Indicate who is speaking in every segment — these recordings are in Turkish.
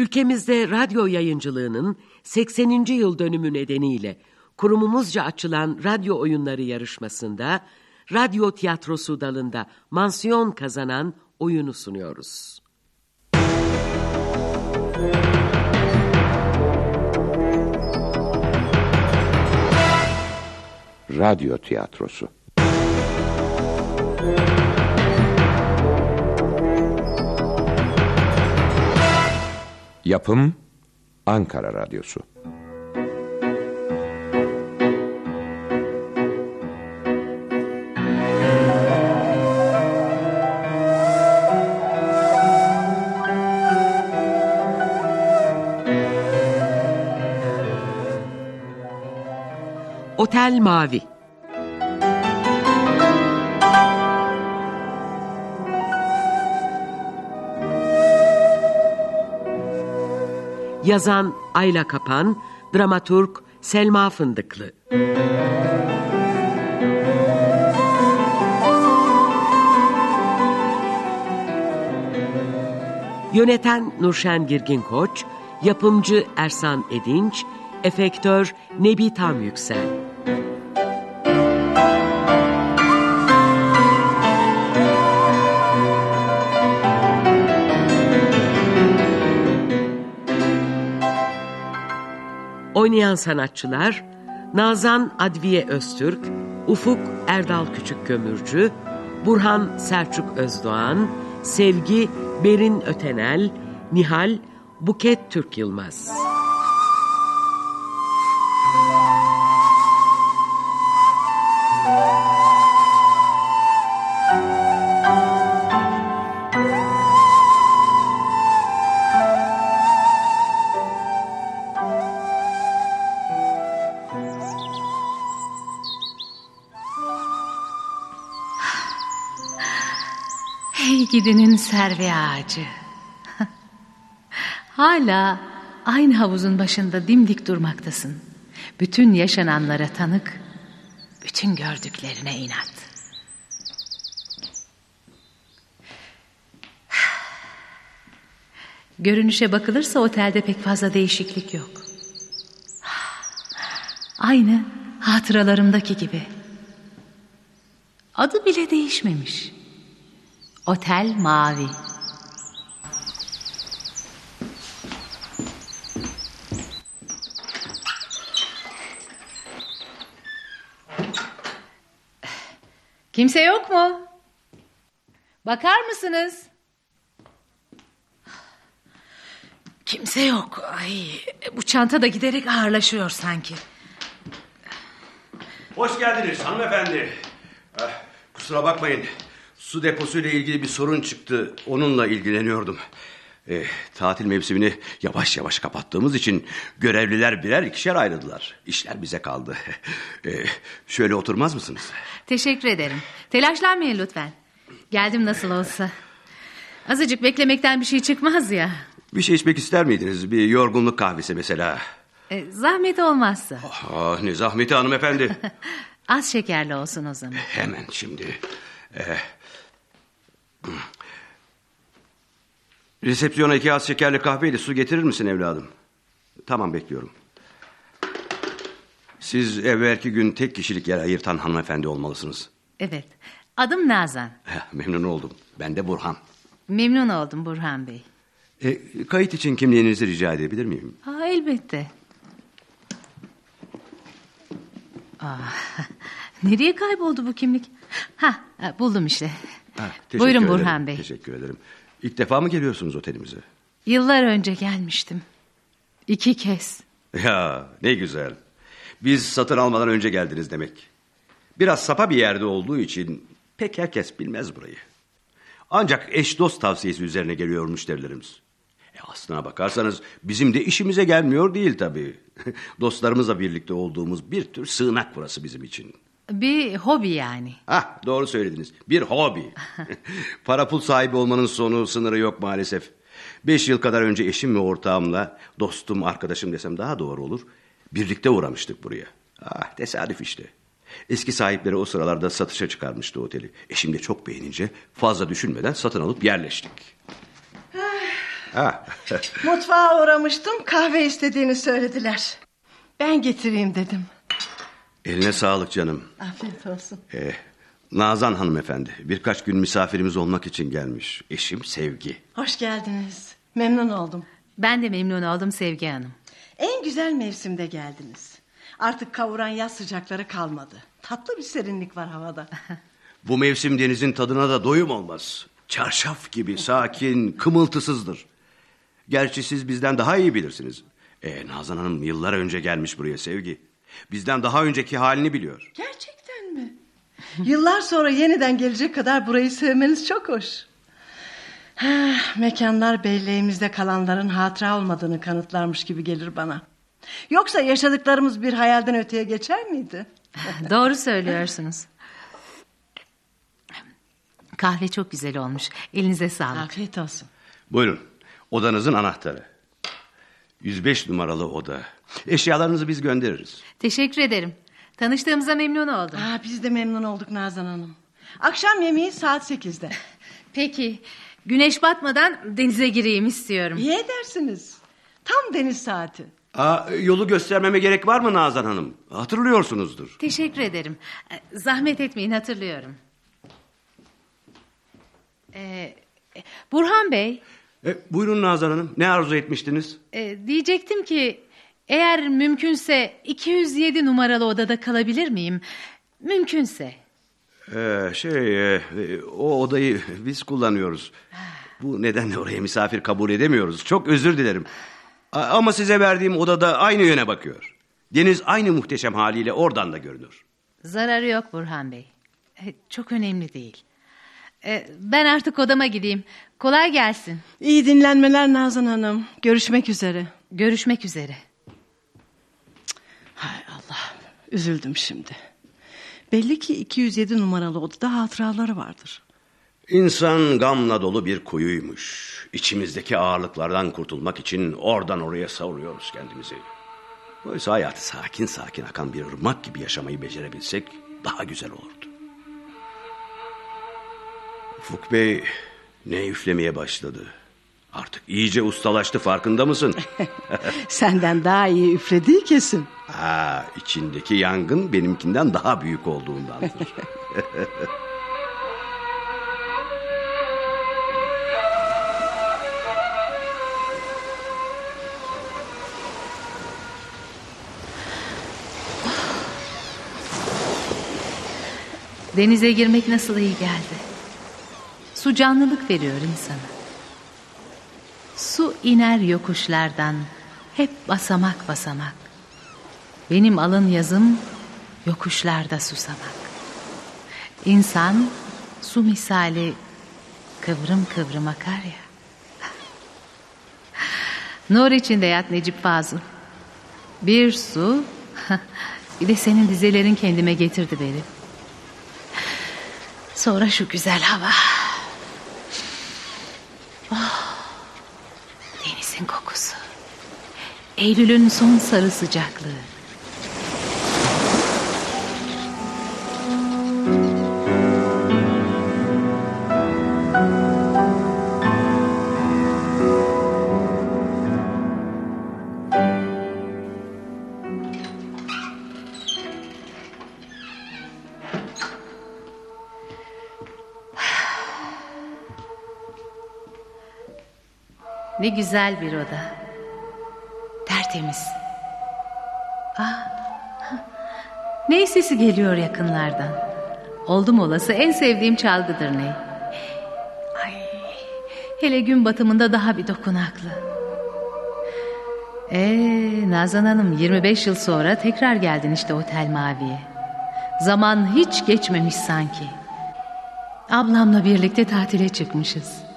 Speaker 1: Ülkemizde radyo yayıncılığının 80. yıl dönümü nedeniyle kurumumuzca açılan radyo oyunları yarışmasında radyo tiyatrosu dalında mansiyon kazanan oyunu sunuyoruz.
Speaker 2: Radyo tiyatrosu Yapım Ankara Radyosu.
Speaker 1: Otel Mavi Yazan Ayla Kapan, dramaturg Selma Fındıklı. Yöneten Nurşen Girgin Koç, yapımcı Ersan Edinç, efektör Nebi Tam Yüksel. Oynayan sanatçılar Nazan Adviye Öztürk, Ufuk Erdal Küçük Kömürcü, Burhan Selçuk Özdoğan, Sevgi Berin Ötenel, Nihal Buket Türk Yılmaz.
Speaker 3: Hey gidinin servi ağacı. Hala aynı havuzun başında dimdik durmaktasın. Bütün yaşananlara tanık, bütün gördüklerine inat. Görünüşe bakılırsa otelde pek fazla değişiklik yok. Aynı hatıralarımdaki gibi. Adı bile değişmemiş. Otel Mavi. Kimse yok mu? Bakar mısınız? Kimse yok. Ay, bu çanta da giderek ağırlaşıyor sanki.
Speaker 4: Hoş geldiniz hanımefendi. Eh, kusura bakmayın. Su deposuyla ilgili bir sorun çıktı. Onunla ilgileniyordum. Eh, tatil mevsimini yavaş yavaş kapattığımız için görevliler birer ikişer ayrıldılar. İşler bize kaldı. Eh, şöyle oturmaz mısınız?
Speaker 3: Teşekkür ederim. Telaşlanmayın lütfen. Geldim nasıl olsa. Azıcık beklemekten bir şey çıkmaz ya.
Speaker 4: Bir şey içmek ister miydiniz? Bir yorgunluk kahvesi mesela.
Speaker 3: E, zahmet olmazsa.
Speaker 4: Ah, ne zahmeti hanımefendi.
Speaker 3: Az şekerli olsun o zaman.
Speaker 4: Hemen şimdi. Eh, Resepsiyona iki az şekerli kahveyle su getirir misin evladım? Tamam bekliyorum. Siz evvelki gün tek kişilik yer ayırtan hanımefendi olmalısınız.
Speaker 3: Evet. Adım Nazan.
Speaker 4: Memnun oldum. Ben de Burhan.
Speaker 3: Memnun oldum Burhan Bey.
Speaker 4: E, kayıt için kimliğinizi rica edebilir miyim?
Speaker 3: Ha, elbette. Aa, nereye kayboldu bu kimlik? Ha, buldum işte.
Speaker 4: Ha,
Speaker 3: Buyurun
Speaker 4: ederim,
Speaker 3: Burhan Bey.
Speaker 4: Teşekkür ederim. İlk defa mı geliyorsunuz otelimize?
Speaker 3: Yıllar önce gelmiştim. İki kez.
Speaker 4: Ya ne güzel. Biz satın almadan önce geldiniz demek. Biraz sapa bir yerde olduğu için pek herkes bilmez burayı. Ancak eş dost tavsiyesi üzerine geliyor müşterilerimiz. E aslına bakarsanız bizim de işimize gelmiyor değil tabii. Dostlarımızla birlikte olduğumuz bir tür sığınak burası bizim için.
Speaker 3: Bir hobi yani.
Speaker 4: Ah doğru söylediniz. Bir hobi. Para pul sahibi olmanın sonu sınırı yok maalesef. Beş yıl kadar önce eşim ve ortağımla dostum arkadaşım desem daha doğru olur. Birlikte uğramıştık buraya. Ah tesadüf işte. Eski sahipleri o sıralarda satışa çıkarmıştı oteli. Eşim de çok beğenince fazla düşünmeden satın alıp yerleştik. Ha.
Speaker 5: Mutfağa uğramıştım kahve istediğini söylediler. Ben getireyim dedim.
Speaker 4: Eline sağlık canım.
Speaker 5: Afiyet olsun.
Speaker 4: Ee, Nazan hanımefendi birkaç gün misafirimiz olmak için gelmiş. Eşim Sevgi.
Speaker 5: Hoş geldiniz. Memnun oldum.
Speaker 3: Ben de memnun oldum Sevgi Hanım.
Speaker 5: En güzel mevsimde geldiniz. Artık kavuran yaz sıcakları kalmadı. Tatlı bir serinlik var havada.
Speaker 4: Bu mevsim denizin tadına da doyum olmaz. Çarşaf gibi sakin, kımıltısızdır. Gerçi siz bizden daha iyi bilirsiniz. Ee, Nazan Hanım yıllar önce gelmiş buraya Sevgi. Bizden daha önceki halini biliyor.
Speaker 5: Gerçekten mi? Yıllar sonra yeniden gelecek kadar burayı sevmeniz çok hoş. Ha, mekanlar belleğimizde kalanların hatıra olmadığını kanıtlarmış gibi gelir bana. Yoksa yaşadıklarımız bir hayalden öteye geçer miydi?
Speaker 3: Doğru söylüyorsunuz. Kahve çok güzel olmuş. Elinize sağlık.
Speaker 5: Afiyet olsun.
Speaker 4: Buyurun. Odanızın anahtarı. 105 numaralı oda. Eşyalarınızı biz göndeririz.
Speaker 3: Teşekkür ederim. Tanıştığımıza memnun oldum.
Speaker 5: Aa, biz de memnun olduk Nazan Hanım. Akşam yemeği saat sekizde.
Speaker 3: Peki. Güneş batmadan denize gireyim istiyorum.
Speaker 5: İyi edersiniz. Tam deniz saati.
Speaker 4: Aa, yolu göstermeme gerek var mı Nazan Hanım? Hatırlıyorsunuzdur.
Speaker 3: Teşekkür ederim. Ee, Zahmet etmeyin hatırlıyorum. Ee, Burhan Bey,
Speaker 4: E, buyurun Nazan Hanım. Ne arzu etmiştiniz?
Speaker 3: e, diyecektim ki eğer mümkünse 207 numaralı odada kalabilir miyim? Mümkünse.
Speaker 4: Ee, şey, e, o odayı biz kullanıyoruz. Bu nedenle oraya misafir kabul edemiyoruz. Çok özür dilerim. A- ama size verdiğim odada aynı yöne bakıyor. Deniz aynı muhteşem haliyle oradan da görünür.
Speaker 3: Zararı yok Burhan Bey. E, Çok önemli değil. E, Ben artık odama gideyim. Kolay gelsin.
Speaker 5: İyi dinlenmeler Nazan Hanım. Görüşmek üzere.
Speaker 3: Görüşmek üzere.
Speaker 5: Hay Allah. Üzüldüm şimdi. Belli ki 207 numaralı odada hatıraları vardır.
Speaker 4: İnsan gamla dolu bir kuyuymuş. İçimizdeki ağırlıklardan kurtulmak için oradan oraya savuruyoruz kendimizi. Oysa hayatı sakin sakin akan bir ırmak gibi yaşamayı becerebilsek daha güzel olurdu. Ufuk Bey ne üflemeye başladı. Artık iyice ustalaştı farkında mısın?
Speaker 5: Senden daha iyi üflediği kesin.
Speaker 4: ha, içindeki yangın benimkinden daha büyük olduğundandır.
Speaker 3: Denize girmek nasıl iyi geldi. Su canlılık veriyor insana. Su iner yokuşlardan hep basamak basamak. Benim alın yazım yokuşlarda susamak. İnsan su misali kıvrım kıvrım akar ya. Nur içinde yat Necip Fazıl. Bir su bir de senin dizelerin kendime getirdi beni. Sonra şu güzel hava. Oh, denizin kokusu. Eylül'ün son sarı sıcaklığı. Ne güzel bir oda. Tertemiz. Ah, ney sesi geliyor yakınlardan. Oldum olası en sevdiğim çalgıdır ney. Ay, hele gün batımında daha bir dokunaklı. Ee, Nazan Hanım 25 yıl sonra tekrar geldin işte Otel Mavi'ye. Zaman hiç geçmemiş sanki. Ablamla birlikte tatile çıkmışız.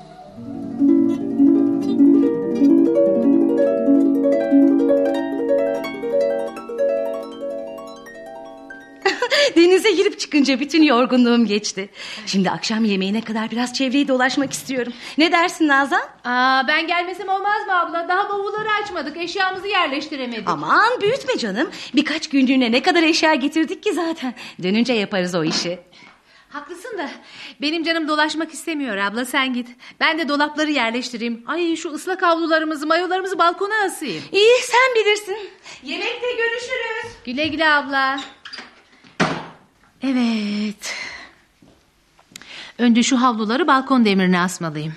Speaker 6: Denize girip çıkınca bütün yorgunluğum geçti. Şimdi akşam yemeğine kadar biraz çevreyi dolaşmak istiyorum. Ne dersin Nazan?
Speaker 3: Aa, ben gelmesem olmaz mı abla? Daha bavulları açmadık. Eşyamızı yerleştiremedik.
Speaker 6: Aman büyütme canım. Birkaç günlüğüne ne kadar eşya getirdik ki zaten. Dönünce yaparız o işi.
Speaker 3: Haklısın da benim canım dolaşmak istemiyor abla sen git. Ben de dolapları yerleştireyim. Ay şu ıslak havlularımızı mayolarımızı balkona asayım.
Speaker 6: İyi sen bilirsin. Yemekte görüşürüz.
Speaker 3: Güle güle abla. Evet. Önce şu havluları balkon demirine asmalıyım.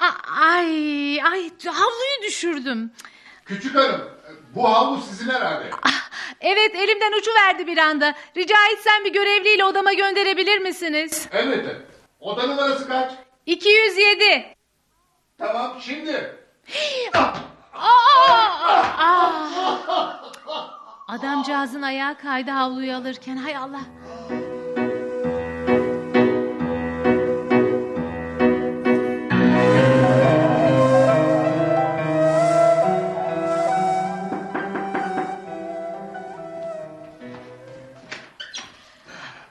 Speaker 3: Aa, ay, ay havluyu düşürdüm.
Speaker 7: Küçük hanım bu havlu sizin herhalde.
Speaker 3: Evet elimden uçu verdi bir anda. Rica etsem bir görevliyle odama gönderebilir misiniz?
Speaker 7: Elbette. Oda numarası kaç?
Speaker 3: 207.
Speaker 7: Tamam şimdi.
Speaker 3: Adamcağızın ayağı kaydı havluyu alırken hay Allah.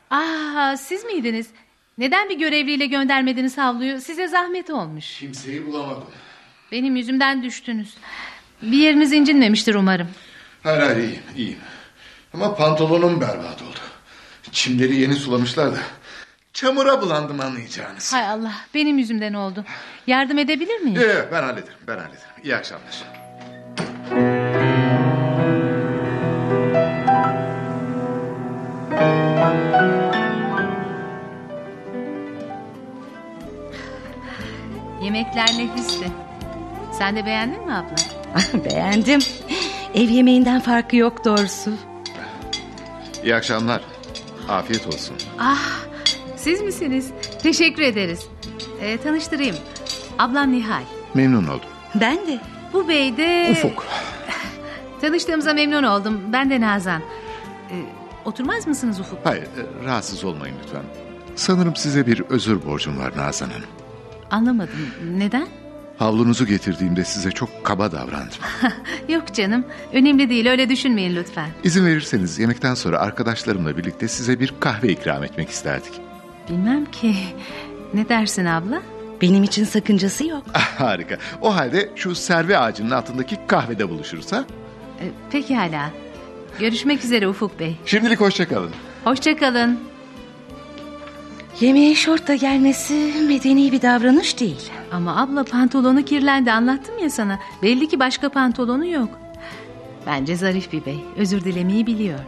Speaker 3: Ah siz miydiniz? Neden bir görevliyle göndermediniz havluyu? Size zahmet olmuş.
Speaker 7: Kimseyi bulamadım.
Speaker 3: Benim yüzümden düştünüz. Bir yeriniz incinmemiştir umarım.
Speaker 7: Hayır hayır iyiyim iyiyim. Ama pantolonum berbat oldu. Çimleri yeni sulamışlar da. Çamura bulandım anlayacağınız.
Speaker 3: Hay Allah benim yüzümden oldu. Yardım edebilir miyim?
Speaker 7: Yok ben hallederim ben hallederim. İyi akşamlar.
Speaker 3: Yemekler nefisti. Sen de beğendin mi abla?
Speaker 6: Beğendim. Ev yemeğinden farkı yok doğrusu.
Speaker 7: İyi akşamlar. Afiyet olsun.
Speaker 3: Ah siz misiniz? Teşekkür ederiz. Ee, tanıştırayım. Ablam Nihal.
Speaker 7: Memnun oldum.
Speaker 6: Ben de.
Speaker 3: Bu bey de...
Speaker 7: Ufuk.
Speaker 3: Tanıştığımıza memnun oldum. Ben de Nazan. Ee, oturmaz mısınız Ufuk?
Speaker 7: Hayır e, rahatsız olmayın lütfen. Sanırım size bir özür borcum var Nazan Hanım.
Speaker 3: Anlamadım. Neden?
Speaker 7: Havlunuzu getirdiğimde size çok kaba davrandım.
Speaker 3: Yok canım. Önemli değil. Öyle düşünmeyin lütfen.
Speaker 7: İzin verirseniz yemekten sonra arkadaşlarımla birlikte size bir kahve ikram etmek isterdik.
Speaker 3: Bilmem ki. Ne dersin abla?
Speaker 6: Benim için sakıncası yok.
Speaker 7: Ah, harika. O halde şu serve ağacının altındaki kahvede buluşuruz ha?
Speaker 3: Ee, pekala. Görüşmek üzere Ufuk Bey.
Speaker 7: Şimdilik hoşça kalın.
Speaker 3: Hoşçakalın.
Speaker 6: Yemeğe şortla gelmesi medeni bir davranış değil.
Speaker 3: Ama abla pantolonu kirlendi anlattım ya sana. Belli ki başka pantolonu yok. Bence zarif bir bey. Özür dilemeyi biliyor.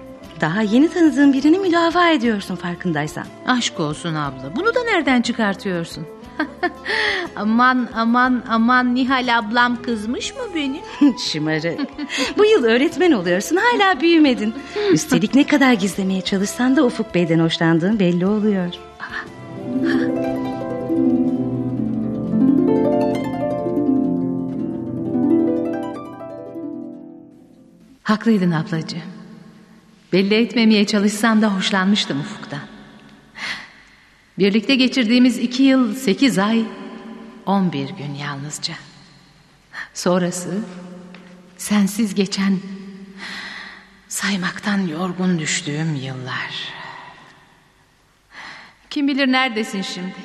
Speaker 6: Daha yeni tanıdığın birini müdafaa ediyorsun farkındaysan.
Speaker 3: Aşk olsun abla. Bunu da nereden çıkartıyorsun? aman aman aman Nihal ablam kızmış mı beni?
Speaker 6: Şımarık. Bu yıl öğretmen oluyorsun hala büyümedin. Üstelik ne kadar gizlemeye çalışsan da Ufuk Bey'den hoşlandığın belli oluyor.
Speaker 3: Haklıydın ablacığım. Belli etmemeye çalışsam da hoşlanmıştım Ufuk'tan. Birlikte geçirdiğimiz iki yıl sekiz ay on bir gün yalnızca. Sonrası sensiz geçen saymaktan yorgun düştüğüm yıllar. Kim bilir neredesin şimdi?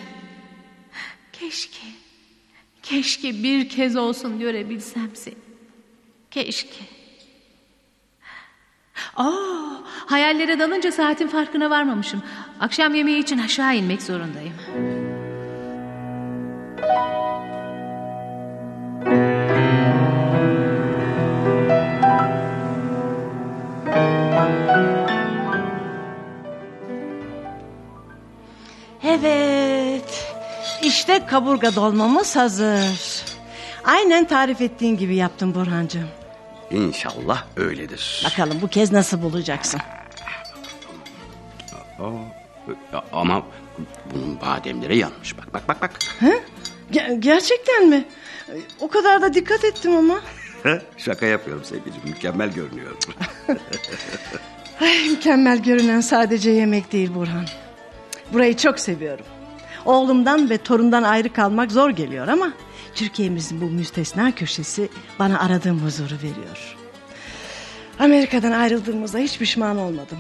Speaker 3: Keşke, keşke bir kez olsun görebilsem seni. Keşke. Aa, hayallere dalınca saatin farkına varmamışım. Akşam yemeği için aşağı inmek zorundayım.
Speaker 5: Evet. İşte kaburga dolmamız hazır. Aynen tarif ettiğin gibi yaptım Burhancığım.
Speaker 4: İnşallah öyledir.
Speaker 5: Bakalım bu kez nasıl bulacaksın?
Speaker 4: Aa, ama bunun bademleri yanmış. Bak bak bak bak.
Speaker 5: Ge- gerçekten mi? O kadar da dikkat ettim ama.
Speaker 4: Şaka yapıyorum sevgilim. Mükemmel görünüyor.
Speaker 5: Ay, mükemmel görünen sadece yemek değil Burhan. Burayı çok seviyorum. Oğlumdan ve torundan ayrı kalmak zor geliyor ama... ...Türkiye'mizin bu müstesna köşesi bana aradığım huzuru veriyor. Amerika'dan ayrıldığımızda hiç pişman olmadım.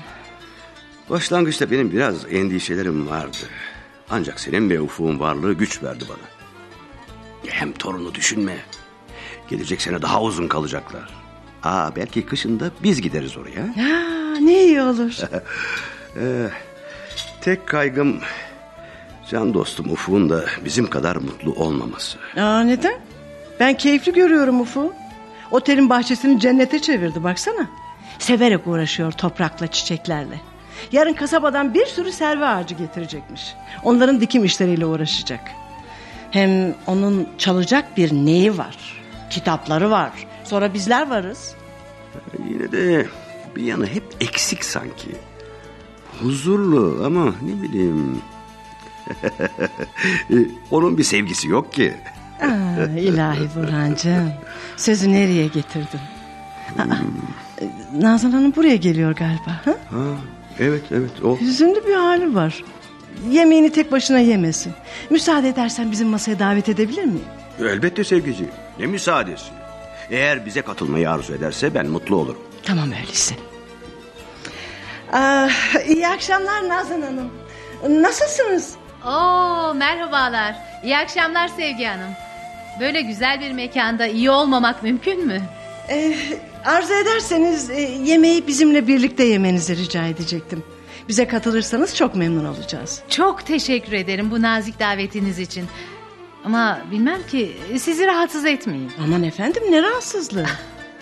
Speaker 4: Başlangıçta benim biraz endişelerim vardı. Ancak senin ve Ufuk'un varlığı güç verdi bana. Hem torunu düşünme. Gelecek sene daha uzun kalacaklar. Aa, belki kışında biz gideriz oraya.
Speaker 5: Ya ne iyi olur.
Speaker 4: Tek kaygım can dostum Ufuk'un da bizim kadar mutlu olmaması.
Speaker 5: Aa, neden? Ben keyifli görüyorum Ufuk. Otelin bahçesini cennete çevirdi baksana. Severek uğraşıyor toprakla çiçeklerle. Yarın kasabadan bir sürü serve ağacı getirecekmiş. Onların dikim işleriyle uğraşacak. Hem onun çalacak bir neyi var. Kitapları var. Sonra bizler varız.
Speaker 4: Yine de bir yanı hep eksik sanki. Huzurlu ama ne bileyim. E, Onun bir sevgisi yok ki.
Speaker 5: Aa, ilahi Burhancığım. Sözü nereye getirdin? Aa, e, Nazan Hanım buraya geliyor galiba. Ha?
Speaker 4: Ha, evet evet o.
Speaker 5: Hüzünlü bir hali var. Yemeğini tek başına yemesin. Müsaade edersen bizim masaya davet edebilir miyim?
Speaker 4: Elbette sevgici. Ne müsaadesi. Eğer bize katılmayı arzu ederse ben mutlu olurum.
Speaker 5: Tamam öyleyse. Aa, iyi akşamlar Nazan Hanım. Nasılsınız?
Speaker 3: Oo merhabalar. İyi akşamlar Sevgi Hanım. Böyle güzel bir mekanda iyi olmamak mümkün mü?
Speaker 5: Ee, arzu ederseniz e, yemeği bizimle birlikte yemenizi rica edecektim. Bize katılırsanız çok memnun olacağız.
Speaker 3: Çok teşekkür ederim bu nazik davetiniz için. Ama bilmem ki sizi rahatsız etmeyeyim.
Speaker 5: Aman efendim ne rahatsızlığı.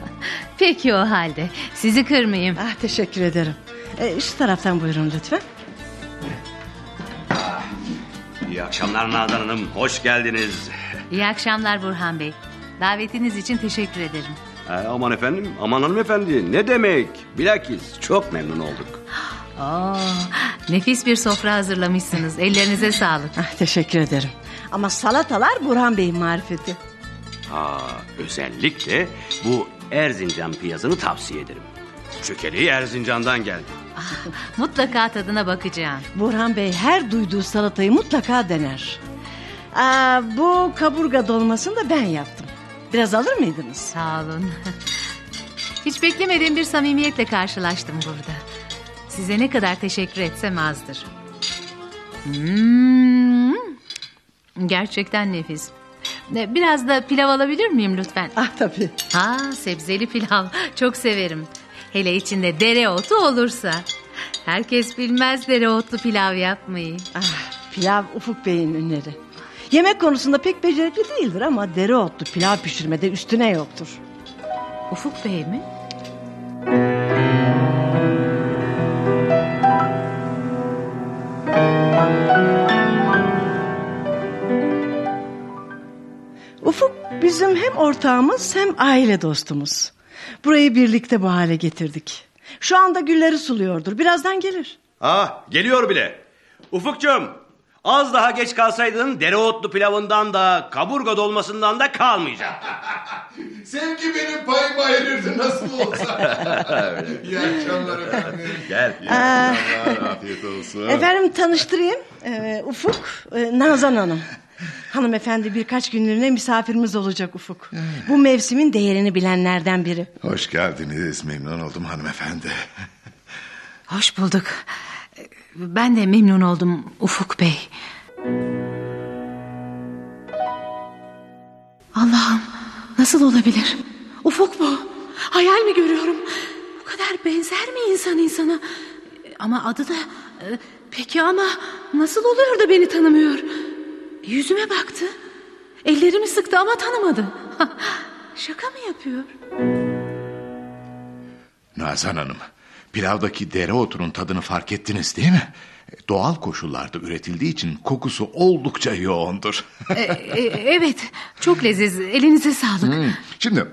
Speaker 3: Peki o halde. Sizi kırmayayım.
Speaker 5: ah, teşekkür ederim. Ee, şu taraftan buyurun lütfen.
Speaker 4: İyi akşamlar Nazan Hanım. Hoş geldiniz.
Speaker 3: İyi akşamlar Burhan Bey. Davetiniz için teşekkür ederim.
Speaker 4: Ee, aman efendim, aman hanımefendi. Ne demek? Bilakis çok memnun olduk.
Speaker 3: Oo, nefis bir sofra hazırlamışsınız. Ellerinize sağlık.
Speaker 5: Ah, teşekkür ederim. Ama salatalar Burhan Bey'in marifeti.
Speaker 4: Aa, özellikle bu Erzincan piyazını tavsiye ederim. Çökeliği Erzincan'dan geldi.
Speaker 3: Mutlaka tadına bakacağım.
Speaker 5: Burhan Bey her duyduğu salatayı mutlaka dener. Aa, bu kaburga dolmasını da ben yaptım. Biraz alır mıydınız?
Speaker 3: Sağ olun. Hiç beklemediğim bir samimiyetle karşılaştım burada. Size ne kadar teşekkür etsem azdır. Hmm, gerçekten nefis. E, Biraz da pilav alabilir miyim lütfen?
Speaker 5: Ah tabii.
Speaker 3: Ha, sebzeli pilav çok severim. Hele içinde dereotu olursa. Herkes bilmez dereotlu pilav yapmayı.
Speaker 5: Ah, pilav Ufuk Bey'in ünleri. Yemek konusunda pek becerikli değildir ama dereotlu pilav pişirmede üstüne yoktur.
Speaker 3: Ufuk Bey mi?
Speaker 5: Ufuk bizim hem ortağımız hem aile dostumuz. Burayı birlikte bu hale getirdik. Şu anda gülleri suluyordur. Birazdan gelir.
Speaker 4: Ah, geliyor bile. Ufukcuğum, az daha geç kalsaydın dereotlu pilavından da kaburga dolmasından da kalmayacak.
Speaker 7: Sevgi benim payımı ayırırdı nasıl olsa. İyi akşamlar efendim.
Speaker 4: Gel.
Speaker 7: İyi akşamlar afiyet olsun.
Speaker 5: Efendim tanıştırayım. Ee, Ufuk, e, Nazan Hanım. Hanımefendi birkaç günlüğüne misafirimiz olacak Ufuk. Bu mevsimin değerini bilenlerden biri.
Speaker 7: Hoş geldiniz memnun oldum hanımefendi.
Speaker 3: Hoş bulduk. Ben de memnun oldum Ufuk Bey. Allah'ım nasıl olabilir? Ufuk bu. Hayal mi görüyorum? Bu kadar benzer mi insan insana? Ama adı da... e, Peki ama nasıl oluyor da beni tanımıyor? Yüzüme baktı. Ellerimi sıktı ama tanımadı. Şaka mı yapıyor?
Speaker 7: Nazan Hanım pilavdaki dereotunun tadını fark ettiniz değil mi? Doğal koşullarda üretildiği için kokusu oldukça yoğundur.
Speaker 3: E, e, evet çok leziz. Elinize sağlık.
Speaker 7: Hmm, Şimdi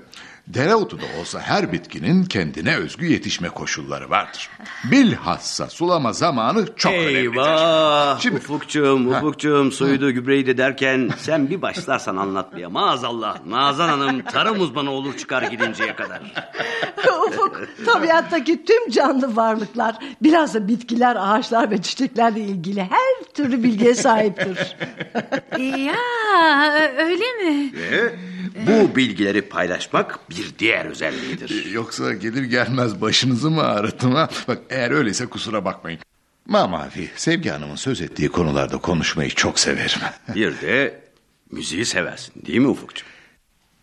Speaker 7: dereotu da olsa her bitkinin kendine özgü yetişme koşulları vardır. Bilhassa sulama zamanı çok önemlidir.
Speaker 4: Eyvah.
Speaker 7: Şimdi-
Speaker 4: Ufukcuğum, Ufukcuğum suydu gübreyi de derken sen bir başlarsan anlatmaya maazallah. Nazan Hanım tarım uzmanı olur çıkar gidinceye kadar.
Speaker 5: Ufuk tabiattaki tüm canlı varlıklar biraz da bitkiler, ağaçlar ve çiçeklerle ilgili her türlü bilgiye sahiptir.
Speaker 3: Ya öyle mi?
Speaker 4: Ve bu bilgileri paylaşmak bir diğer özelliğidir.
Speaker 7: Yoksa gelir gelmez başınızı mı ağrıttım ha? Bak eğer öyleyse kusura bakmayın. Mamavi, Sevgi Hanım'ın söz ettiği konularda konuşmayı çok severim.
Speaker 4: Bir de müziği seversin değil mi Ufukcuğum?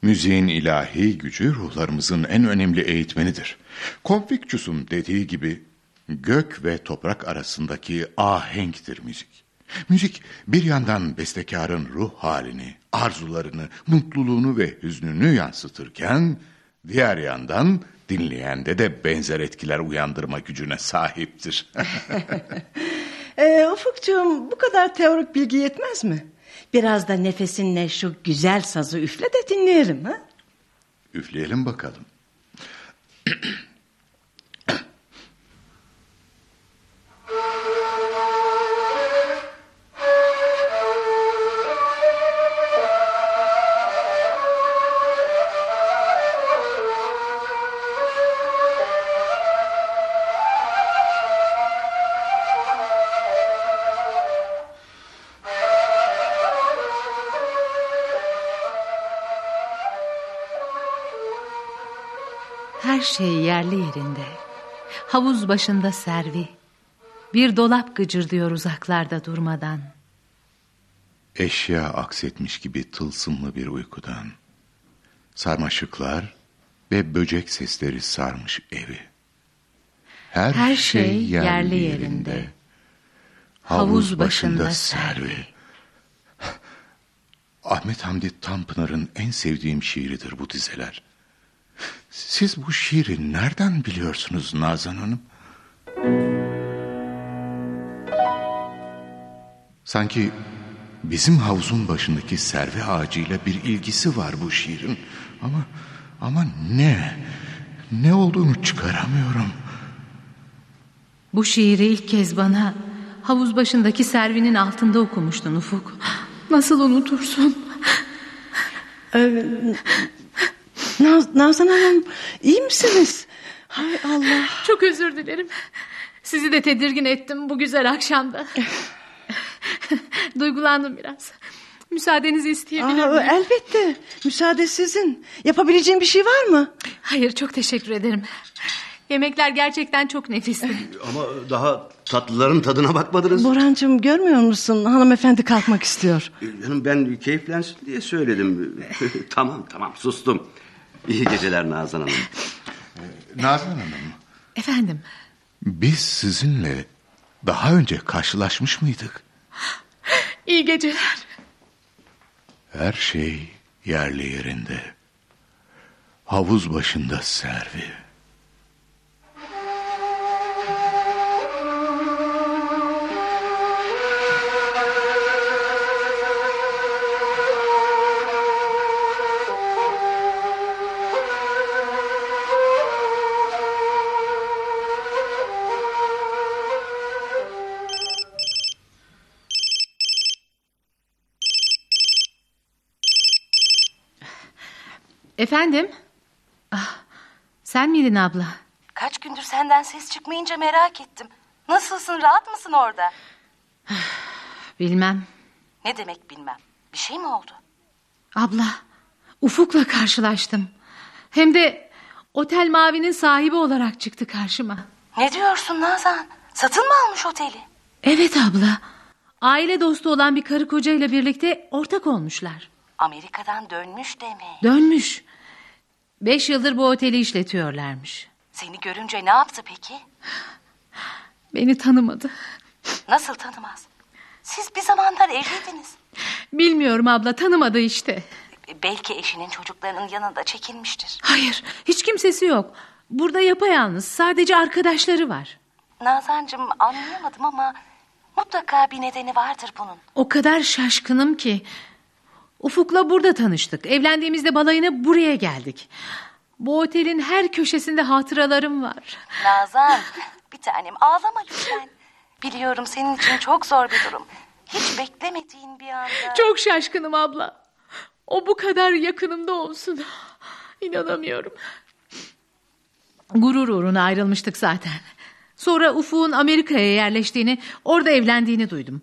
Speaker 7: Müziğin ilahi gücü ruhlarımızın en önemli eğitmenidir. Konfüçyüs'ün dediği gibi gök ve toprak arasındaki ahenktir müzik. Müzik bir yandan bestekarın ruh halini, arzularını, mutluluğunu ve hüznünü yansıtırken diğer yandan dinleyende de benzer etkiler uyandırma gücüne sahiptir.
Speaker 5: Ee, Ufukcuğum bu kadar teorik bilgi yetmez mi? Biraz da nefesinle şu güzel sazı üfle de dinleyelim. Ha?
Speaker 7: Üfleyelim bakalım.
Speaker 3: şey yerli yerinde. Havuz başında servi. Bir dolap gıcırdıyor uzaklarda durmadan.
Speaker 7: Eşya aksetmiş gibi tılsımlı bir uykudan. Sarmaşıklar ve böcek sesleri sarmış evi. Her,
Speaker 3: Her
Speaker 7: şey,
Speaker 3: şey
Speaker 7: yerli,
Speaker 3: yerli
Speaker 7: yerinde.
Speaker 3: yerinde.
Speaker 7: Havuz,
Speaker 3: Havuz
Speaker 7: başında,
Speaker 3: başında
Speaker 7: servi. Ahmet Hamdi Tanpınar'ın en sevdiğim şiiridir bu dizeler. Siz bu şiiri nereden biliyorsunuz Nazan Hanım? Sanki bizim havuzun başındaki serve ağacıyla bir ilgisi var bu şiirin. Ama ama ne? Ne olduğunu çıkaramıyorum.
Speaker 3: Bu şiiri ilk kez bana havuz başındaki servinin altında okumuştun Ufuk. Nasıl unutursun?
Speaker 5: Naz, Nazan Hanım iyi misiniz? Hay Allah.
Speaker 3: Çok özür dilerim. Sizi de tedirgin ettim bu güzel akşamda. Duygulandım biraz. Müsaadenizi isteyebilir
Speaker 5: Aa,
Speaker 3: miyim?
Speaker 5: elbette. Müsaade sizin. Yapabileceğim bir şey var mı?
Speaker 3: Hayır çok teşekkür ederim. Yemekler gerçekten çok nefisti.
Speaker 4: Ama daha tatlıların tadına bakmadınız.
Speaker 5: Borancığım görmüyor musun? Hanımefendi kalkmak istiyor.
Speaker 4: Canım ben keyiflensin diye söyledim. tamam tamam sustum. İyi geceler Nazan Hanım.
Speaker 7: Nazan Hanım,
Speaker 3: Efendim
Speaker 7: biz sizinle daha önce karşılaşmış mıydık?
Speaker 3: iyi geceler.
Speaker 7: Her şey yerli yerinde. Havuz başında servi.
Speaker 3: Efendim? Ah, sen miydin abla?
Speaker 6: Kaç gündür senden ses çıkmayınca merak ettim. Nasılsın rahat mısın orada?
Speaker 3: Bilmem.
Speaker 6: Ne demek bilmem. Bir şey mi oldu?
Speaker 3: Abla, Ufuk'la karşılaştım. Hem de Otel Mavi'nin sahibi olarak çıktı karşıma.
Speaker 6: Ne diyorsun Nazan? Satın mı almış oteli?
Speaker 3: Evet abla. Aile dostu olan bir karı kocayla birlikte ortak olmuşlar.
Speaker 6: Amerika'dan dönmüş demek.
Speaker 3: Dönmüş. Beş yıldır bu oteli işletiyorlarmış.
Speaker 6: Seni görünce ne yaptı peki?
Speaker 3: Beni tanımadı.
Speaker 6: Nasıl tanımaz? Siz bir zamanlar evliydiniz.
Speaker 3: Bilmiyorum abla tanımadı işte.
Speaker 6: Belki eşinin çocuklarının yanında çekilmiştir.
Speaker 3: Hayır hiç kimsesi yok. Burada yapayalnız sadece arkadaşları var.
Speaker 6: Nazancığım anlayamadım ama mutlaka bir nedeni vardır bunun.
Speaker 3: O kadar şaşkınım ki. Ufuk'la burada tanıştık. Evlendiğimizde balayına buraya geldik. Bu otelin her köşesinde hatıralarım var.
Speaker 6: Nazan bir tanem ağlama lütfen. Biliyorum senin için çok zor bir durum. Hiç beklemediğin bir anda.
Speaker 3: Çok şaşkınım abla. O bu kadar yakınımda olsun. İnanamıyorum. Gurur uğruna ayrılmıştık zaten. Sonra Ufuk'un Amerika'ya yerleştiğini, orada evlendiğini duydum.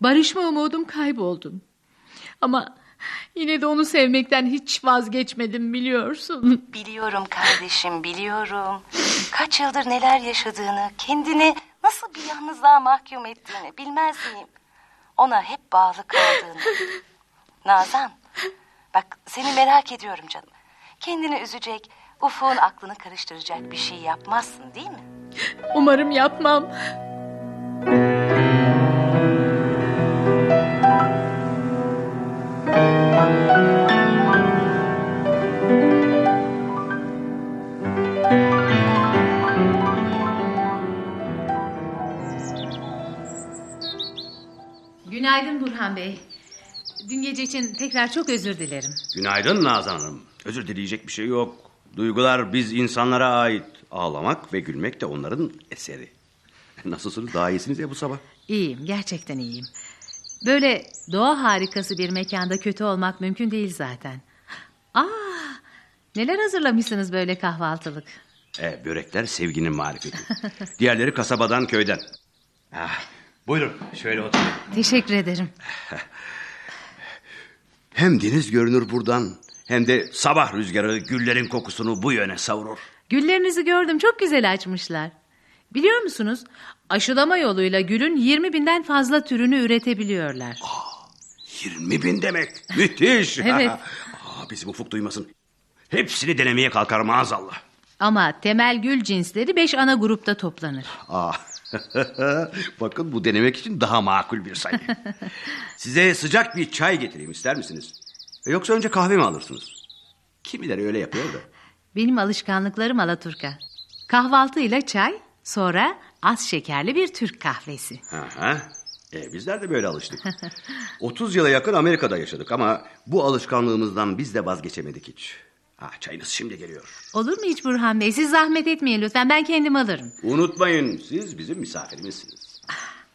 Speaker 3: Barışma umudum kayboldu. Ama yine de onu sevmekten hiç vazgeçmedim biliyorsun.
Speaker 6: Biliyorum kardeşim biliyorum. Kaç yıldır neler yaşadığını, kendini nasıl bir yalnızlığa mahkum ettiğini bilmez miyim? Ona hep bağlı kaldığını. Nazan, Bak seni merak ediyorum canım. Kendini üzecek, Ufuk'un aklını karıştıracak bir şey yapmazsın değil mi?
Speaker 8: Umarım yapmam.
Speaker 3: Günaydın Burhan Bey. Dün gece için tekrar çok özür dilerim.
Speaker 4: Günaydın Nazan Hanım. Özür dileyecek bir şey yok. Duygular biz insanlara ait. Ağlamak ve gülmek de onların eseri. Nasılsınız? Daha iyisiniz ya bu sabah.
Speaker 3: İyiyim, gerçekten iyiyim. Böyle doğa harikası bir mekanda kötü olmak mümkün değil zaten. Aa, neler hazırlamışsınız böyle kahvaltılık?
Speaker 4: E, börekler sevginin marifeti. Diğerleri kasabadan köyden. Ah, buyurun şöyle oturun.
Speaker 3: Teşekkür ederim.
Speaker 4: Hem deniz görünür buradan hem de sabah rüzgarı güllerin kokusunu bu yöne savurur.
Speaker 3: Güllerinizi gördüm, çok güzel açmışlar. Biliyor musunuz? Aşılama yoluyla gülün 20 binden fazla türünü üretebiliyorlar.
Speaker 4: 20 bin demek. Müthiş.
Speaker 3: Evet.
Speaker 4: Aa, bizim ufuk duymasın. Hepsini denemeye kalkar maazallah.
Speaker 3: Ama temel gül cinsleri 5 ana grupta toplanır.
Speaker 4: Aa. Bakın bu denemek için daha makul bir sayı. Size sıcak bir çay getireyim ister misiniz? Yoksa önce kahve mi alırsınız? Kimileri öyle yapıyor da.
Speaker 3: Benim alışkanlıklarım Alaturka. Kahvaltıyla çay, sonra az şekerli bir Türk kahvesi.
Speaker 4: Aha. E, bizler de böyle alıştık. 30 yıla yakın Amerika'da yaşadık ama bu alışkanlığımızdan biz de vazgeçemedik hiç. Ha, çayınız şimdi geliyor.
Speaker 3: Olur mu hiç Burhan Bey? Siz zahmet etmeyin lütfen. Ben kendim alırım.
Speaker 4: Unutmayın siz bizim misafirimizsiniz.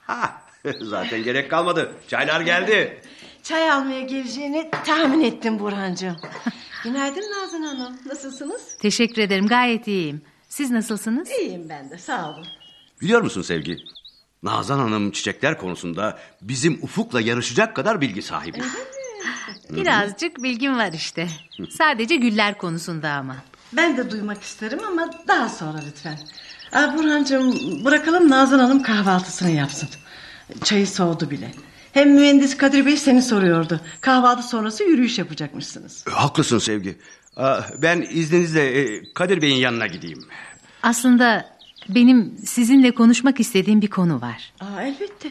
Speaker 4: Ha, zaten gerek kalmadı. Çaylar geldi.
Speaker 5: Çay almaya geleceğini tahmin ettim Burhancığım. Günaydın Nazan Hanım. Nasılsınız?
Speaker 3: Teşekkür ederim. Gayet iyiyim. Siz nasılsınız?
Speaker 5: İyiyim ben de sağ olun.
Speaker 4: Biliyor musun sevgi? Nazan Hanım çiçekler konusunda bizim Ufuk'la yarışacak kadar bilgi sahibi.
Speaker 3: Birazcık bilgim var işte. Sadece güller konusunda ama.
Speaker 5: Ben de duymak isterim ama daha sonra lütfen. Aa, Burhancığım bırakalım Nazan Hanım kahvaltısını yapsın. Çayı soğudu bile. Hem mühendis Kadir Bey seni soruyordu. Kahvaltı sonrası yürüyüş yapacakmışsınız.
Speaker 4: E, Haklısın sevgi. Aa, Ben izninizle e, Kadir Bey'in yanına gideyim.
Speaker 3: Aslında benim sizinle konuşmak istediğim bir konu var.
Speaker 5: Aa, elbette.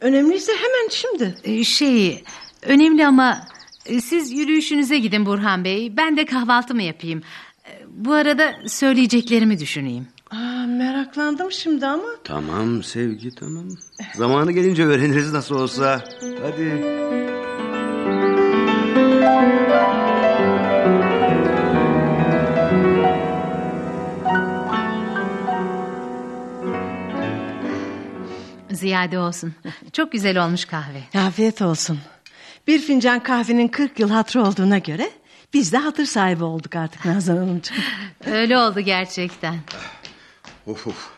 Speaker 5: Önemliyse hemen şimdi.
Speaker 3: Ee, Şey, önemli ama e, siz yürüyüşünüze gidin Burhan Bey. Ben de kahvaltımı yapayım. Ee, Bu arada söyleyeceklerimi düşüneyim.
Speaker 5: Aa, meraklandım şimdi ama.
Speaker 4: Tamam sevgi tamam. Zamanı gelince öğreniriz nasıl olsa. Hadi.
Speaker 3: Ziyade olsun. Çok güzel olmuş kahve.
Speaker 5: Afiyet olsun. Bir fincan kahvenin 40 yıl hatırı olduğuna göre... ...biz de hatır sahibi olduk artık Nazan Hanımcığım.
Speaker 3: Öyle oldu gerçekten.
Speaker 4: Of of.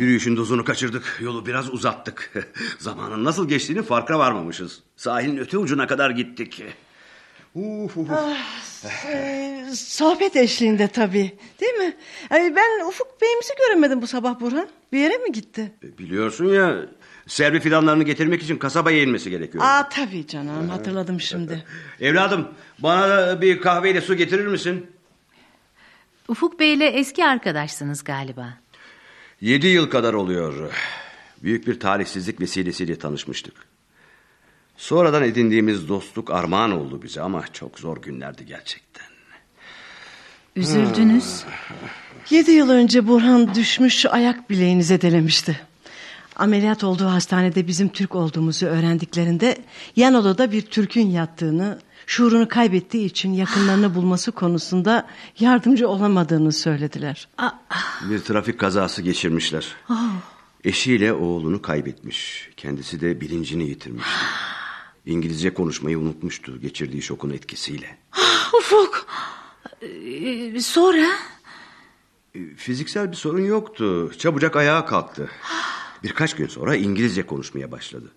Speaker 4: Yürüyüşün dozunu kaçırdık. Yolu biraz uzattık. Zamanın nasıl geçtiğini farka varmamışız. Sahilin öte ucuna kadar gittik. Uf, uf, uf.
Speaker 5: Ee, sohbet eşliğinde tabii. Değil mi? Ay, ben Ufuk Bey'imizi göremedim bu sabah Burhan. Bir yere mi gitti?
Speaker 4: Biliyorsun ya servi fidanlarını getirmek için kasabaya inmesi gerekiyor.
Speaker 5: Aa tabii canım hatırladım şimdi.
Speaker 4: Evladım bana bir kahveyle su getirir misin?
Speaker 3: Ufuk Bey'le eski arkadaşsınız galiba.
Speaker 4: Yedi yıl kadar oluyor. Büyük bir talihsizlik vesilesiyle tanışmıştık. Sonradan edindiğimiz dostluk armağan oldu bize ama çok zor günlerdi gerçekten.
Speaker 3: Üzüldünüz.
Speaker 5: Yedi yıl önce Burhan düşmüş ayak bileğini zedelemişti. Ameliyat olduğu hastanede bizim Türk olduğumuzu öğrendiklerinde yan odada bir Türk'ün yattığını, şuurunu kaybettiği için yakınlarını bulması konusunda yardımcı olamadığını söylediler.
Speaker 4: Bir trafik kazası geçirmişler. Eşiyle oğlunu kaybetmiş. Kendisi de bilincini yitirmişti. İngilizce konuşmayı unutmuştu geçirdiği şokun etkisiyle.
Speaker 3: Ufuk. Ee, sonra?
Speaker 4: Fiziksel bir sorun yoktu. Çabucak ayağa kalktı. Birkaç gün sonra İngilizce konuşmaya başladı.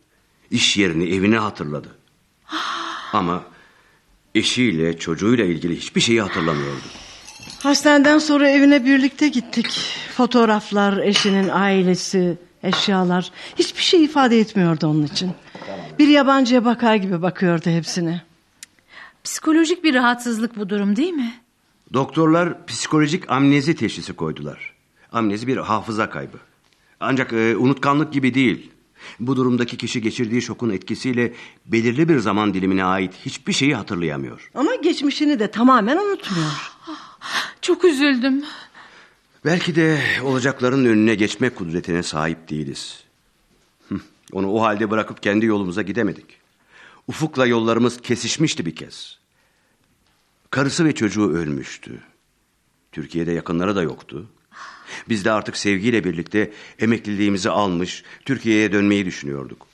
Speaker 4: İş yerini, evini hatırladı. Ama eşiyle, çocuğuyla ilgili hiçbir şeyi hatırlamıyordu.
Speaker 5: Hastaneden sonra evine birlikte gittik. Fotoğraflar, eşinin ailesi, eşyalar hiçbir şey ifade etmiyordu onun için. Bir yabancıya bakar gibi bakıyordu hepsine.
Speaker 3: Psikolojik bir rahatsızlık bu durum değil mi?
Speaker 4: Doktorlar psikolojik amnezi teşhisi koydular. Amnezi bir hafıza kaybı. Ancak e, unutkanlık gibi değil. Bu durumdaki kişi geçirdiği şokun etkisiyle belirli bir zaman dilimine ait hiçbir şeyi hatırlayamıyor.
Speaker 5: Ama geçmişini de tamamen unutmuyor.
Speaker 3: Çok üzüldüm.
Speaker 4: Belki de olacakların önüne geçme kudretine sahip değiliz. Onu o halde bırakıp kendi yolumuza gidemedik. Ufuk'la yollarımız kesişmişti bir kez. Karısı ve çocuğu ölmüştü. Türkiye'de yakınları da yoktu. Biz de artık sevgiyle birlikte emekliliğimizi almış, Türkiye'ye dönmeyi düşünüyorduk.